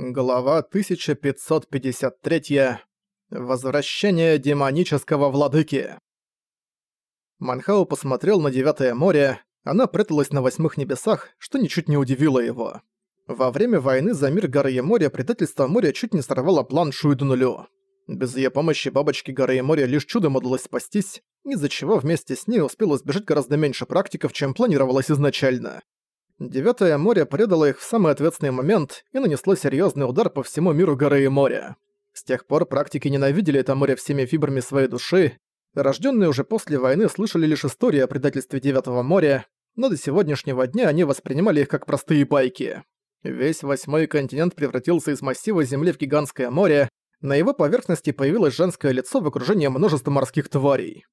Глава 1553. Возвращение демонического владыки. Манхау посмотрел на Девятое море, она пряталась на Восьмых небесах, что ничуть не удивило его. Во время войны за мир горы и моря предательство моря чуть не сорвало план Шуиду нулю. Без ее помощи бабочке горы и моря лишь чудом удалось спастись, из-за чего вместе с ней успело сбежать гораздо меньше практиков, чем планировалось изначально. Девятое море предало их в самый ответственный момент и нанесло серьезный удар по всему миру горы и моря. С тех пор практики ненавидели это море всеми фибрами своей души. Рожденные уже после войны слышали лишь истории о предательстве Девятого моря, но до сегодняшнего дня они воспринимали их как простые байки. Весь восьмой континент превратился из массива Земли в гигантское море, на его поверхности появилось женское лицо в окружении множества морских тварей.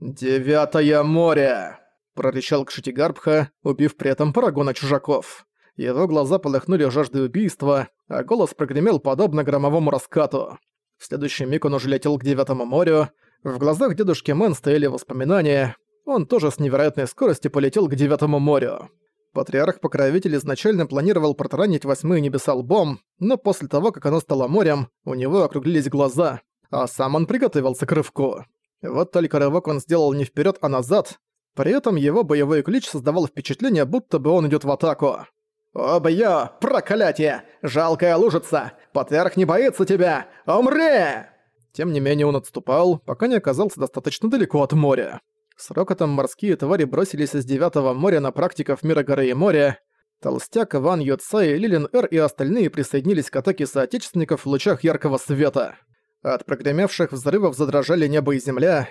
«Девятое море!» Прорычал Кшитигарбха, убив при этом парагона чужаков. Его глаза полыхнули жаждой убийства, а голос прогремел подобно громовому раскату. В следующий миг он уже летел к Девятому морю. В глазах дедушки Мэн стояли воспоминания. Он тоже с невероятной скоростью полетел к Девятому морю. Патриарх-покровитель изначально планировал протаранить восьмые небеса лбом, но после того, как оно стало морем, у него округлились глаза, а сам он приготовился к рывку. Вот только рывок он сделал не вперед, а назад, при этом его боевой клич создавал впечатление, будто бы он идет в атаку. «Обьё! Проклятие! Жалкая лужица! Патриарх не боится тебя! Умри!» Тем не менее он отступал, пока не оказался достаточно далеко от моря. С рокотом морские твари бросились из Девятого моря на практиков мира горы и моря. Толстяк, Ван Йоцай, Лилин Эр и остальные присоединились к атаке соотечественников в лучах яркого света. От прогремевших взрывов задрожали небо и земля.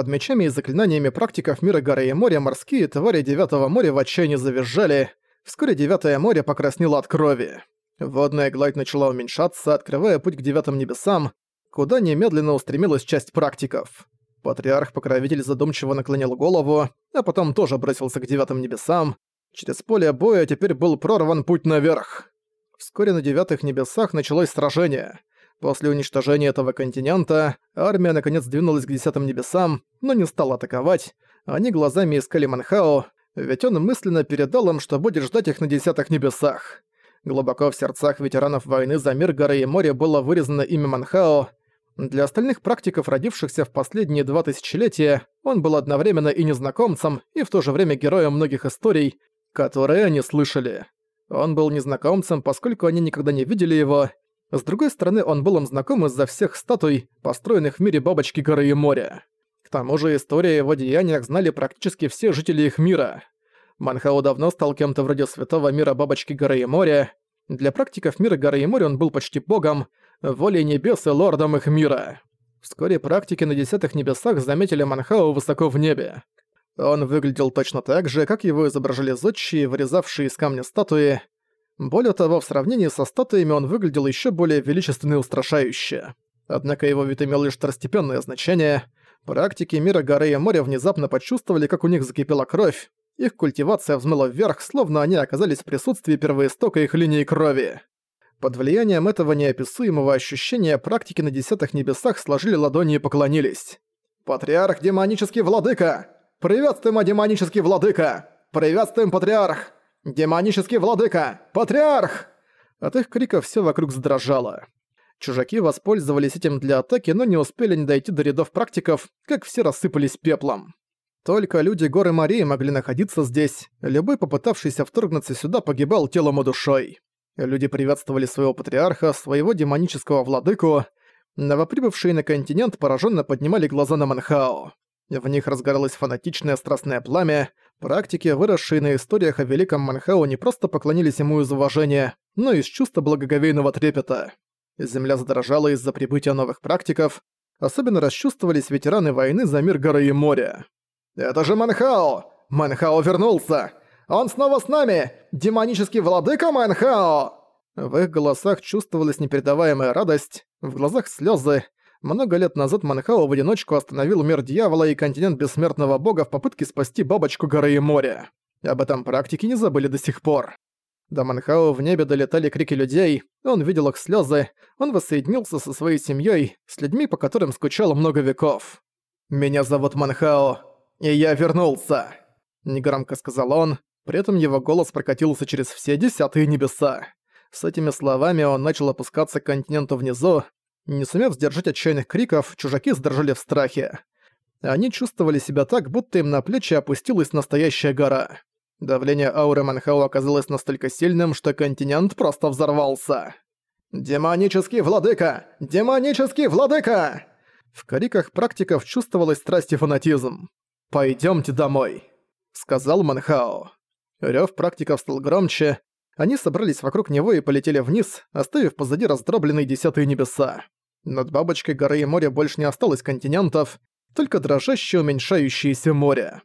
Под мечами и заклинаниями практиков мира горы и моря морские твари Девятого моря в отчаянии завизжали. Вскоре Девятое море покраснело от крови. Водная гладь начала уменьшаться, открывая путь к Девятым небесам, куда немедленно устремилась часть практиков. Патриарх-покровитель задумчиво наклонил голову, а потом тоже бросился к Девятым небесам. Через поле боя теперь был прорван путь наверх. Вскоре на Девятых небесах началось сражение. После уничтожения этого континента армия наконец двинулась к Десятым Небесам, но не стала атаковать. Они глазами искали Манхао, ведь он мысленно передал им, что будет ждать их на Десятых Небесах. Глубоко в сердцах ветеранов войны за мир горы и моря было вырезано имя Манхао. Для остальных практиков, родившихся в последние два тысячелетия, он был одновременно и незнакомцем, и в то же время героем многих историй, которые они слышали. Он был незнакомцем, поскольку они никогда не видели его, с другой стороны, он был им знаком из-за всех статуй, построенных в мире бабочки горы и моря. К тому же история его деяниях знали практически все жители их мира. Манхао давно стал кем-то вроде святого мира бабочки горы и моря. Для практиков мира горы и моря он был почти богом, волей небес и лордом их мира. Вскоре практики на десятых небесах заметили Манхао высоко в небе. Он выглядел точно так же, как его изображали зодчие, вырезавшие из камня статуи. Более того, в сравнении со статуями он выглядел еще более величественно и устрашающе. Однако его вид имел лишь второстепенное значение. Практики мира горы и моря внезапно почувствовали, как у них закипела кровь. Их культивация взмыла вверх, словно они оказались в присутствии первоистока их линии крови. Под влиянием этого неописуемого ощущения практики на десятых небесах сложили ладони и поклонились. «Патриарх демонический владыка! Приветствуем, демонический владыка! Приветствуем, патриарх! «Демонический владыка! Патриарх!» От их криков все вокруг задрожало. Чужаки воспользовались этим для атаки, но не успели не дойти до рядов практиков, как все рассыпались пеплом. Только люди горы Марии могли находиться здесь, любой попытавшийся вторгнуться сюда погибал телом и душой. Люди приветствовали своего патриарха, своего демонического владыку. Новоприбывшие на континент пораженно поднимали глаза на Манхао. В них разгоралось фанатичное страстное пламя, Практики, выросшие на историях о Великом Манхау, не просто поклонились ему из уважения, но и из чувства благоговейного трепета. Земля задрожала из-за прибытия новых практиков, особенно расчувствовались ветераны войны за мир горы и моря. «Это же Манхао! Манхао вернулся! Он снова с нами! Демонический владыка Манхао!» В их голосах чувствовалась непередаваемая радость, в глазах слезы, много лет назад Манхао в одиночку остановил мир дьявола и континент бессмертного бога в попытке спасти бабочку горы и моря. Об этом практики не забыли до сих пор. До Манхао в небе долетали крики людей, он видел их слезы, он воссоединился со своей семьей, с людьми, по которым скучал много веков. «Меня зовут Манхао, и я вернулся!» Негромко сказал он, при этом его голос прокатился через все десятые небеса. С этими словами он начал опускаться к континенту внизу. Не сумев сдержать отчаянных криков, чужаки сдрожали в страхе. Они чувствовали себя так, будто им на плечи опустилась настоящая гора. Давление ауры Манхау оказалось настолько сильным, что континент просто взорвался. «Демонический владыка! Демонический владыка!» В криках практиков чувствовалась страсть и фанатизм. «Пойдёмте домой», — сказал Манхао. Рёв практиков стал громче, они собрались вокруг него и полетели вниз, оставив позади раздробленные десятые небеса. Над бабочкой горы и моря больше не осталось континентов, только дрожащее уменьшающееся море.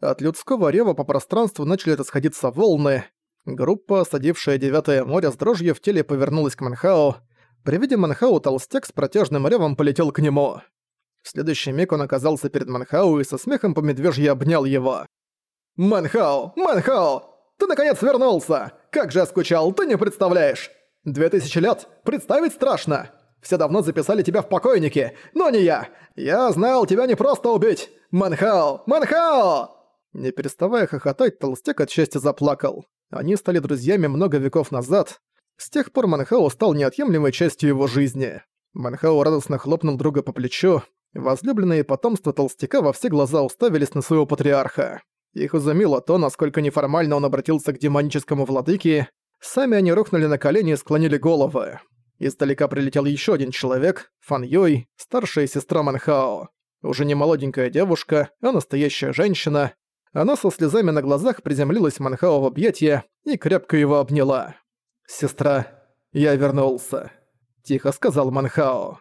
От людского рева по пространству начали расходиться волны. Группа, садившая Девятое море с дрожью в теле, повернулась к Манхао. При виде Манхао толстяк с протяжным ревом полетел к нему. В следующий миг он оказался перед Манхао и со смехом по медвежье обнял его. «Манхао! Манхао! Ты наконец вернулся! Как же я скучал, ты не представляешь! Две тысячи лет! Представить страшно! Все давно записали тебя в покойники, но не я! Я знал тебя не просто убить! Манхао! Манхао!» Не переставая хохотать, толстяк от счастья заплакал. Они стали друзьями много веков назад. С тех пор Манхао стал неотъемлемой частью его жизни. Манхао радостно хлопнул друга по плечу. Возлюбленные потомства толстяка во все глаза уставились на своего патриарха. Их изумило то, насколько неформально он обратился к демоническому владыке. Сами они рухнули на колени и склонили головы. Издалека прилетел еще один человек, Фан Юй, старшая сестра Манхао. Уже не молоденькая девушка, а настоящая женщина. Она со слезами на глазах приземлилась Манхао в объятия и крепко его обняла. «Сестра, я вернулся», — тихо сказал Манхао.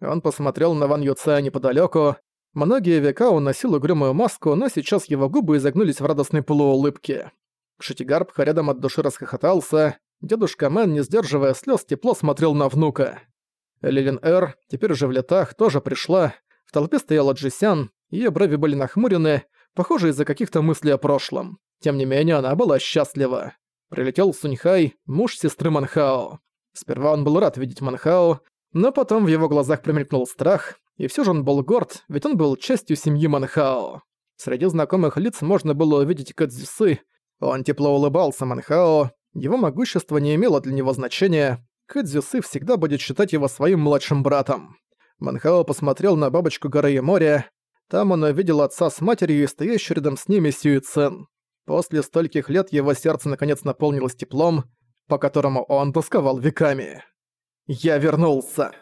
Он посмотрел на Ван Юция неподалеку. Многие века он носил угрюмую маску, но сейчас его губы изогнулись в радостной полуулыбке. Шитигарбха рядом от души расхохотался. Дедушка Мэн, не сдерживая слез, тепло смотрел на внука. Лилин Эр, теперь уже в летах, тоже пришла. В толпе стояла Джисян, ее брови были нахмурены, похоже, из-за каких-то мыслей о прошлом. Тем не менее, она была счастлива. Прилетел Суньхай, муж сестры Манхао. Сперва он был рад видеть Манхао, но потом в его глазах промелькнул страх, и все же он был горд, ведь он был частью семьи Манхао. Среди знакомых лиц можно было увидеть Кадзюсы. Он тепло улыбался Манхао, его могущество не имело для него значения, Кадзюсы всегда будет считать его своим младшим братом. Манхао посмотрел на бабочку горы и моря. Там он увидел отца с матерью и стоящую рядом с ними Сюи Цен. После стольких лет его сердце наконец наполнилось теплом, по которому он тосковал веками. «Я вернулся!»